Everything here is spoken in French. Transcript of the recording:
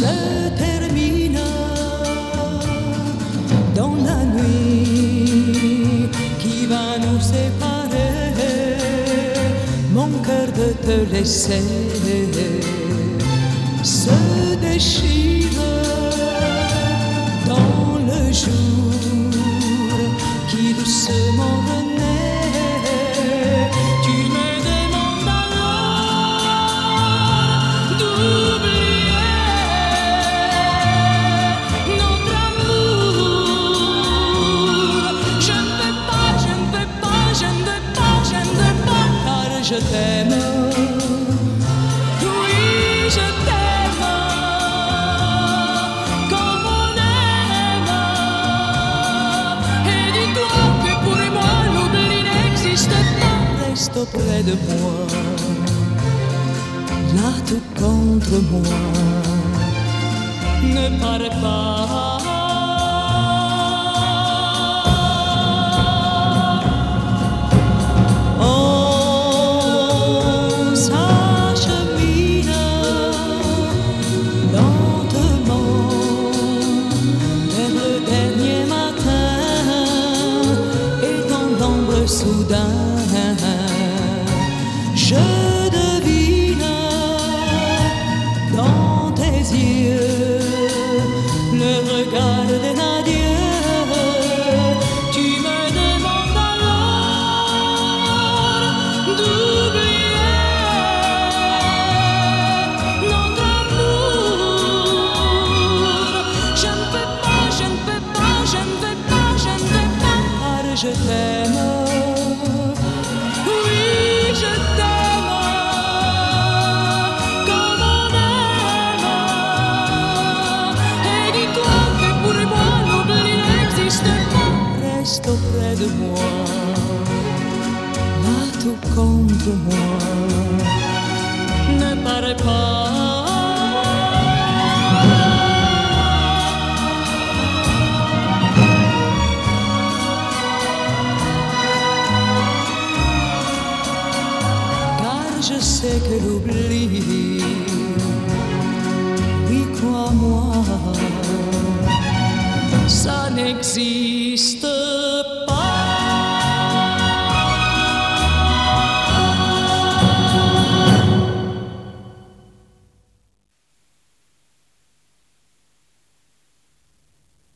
se termina. Dans la nuit qui va nous séparer, mon cœur de te laisser. Se déchire auprès de moi, là tout contre moi. Ne pars pas. Soudain, je devine dans tes yeux le regard d'un adieu. Tu me demandes alors d'oublier notre amour. Je ne peux pas, je ne peux pas, je ne veux pas, je ne veux pas, je t'aime. Moi, là tout contre moi. Ne pars pas. car je sais que l'oubli, oui crois-moi, ça n'existe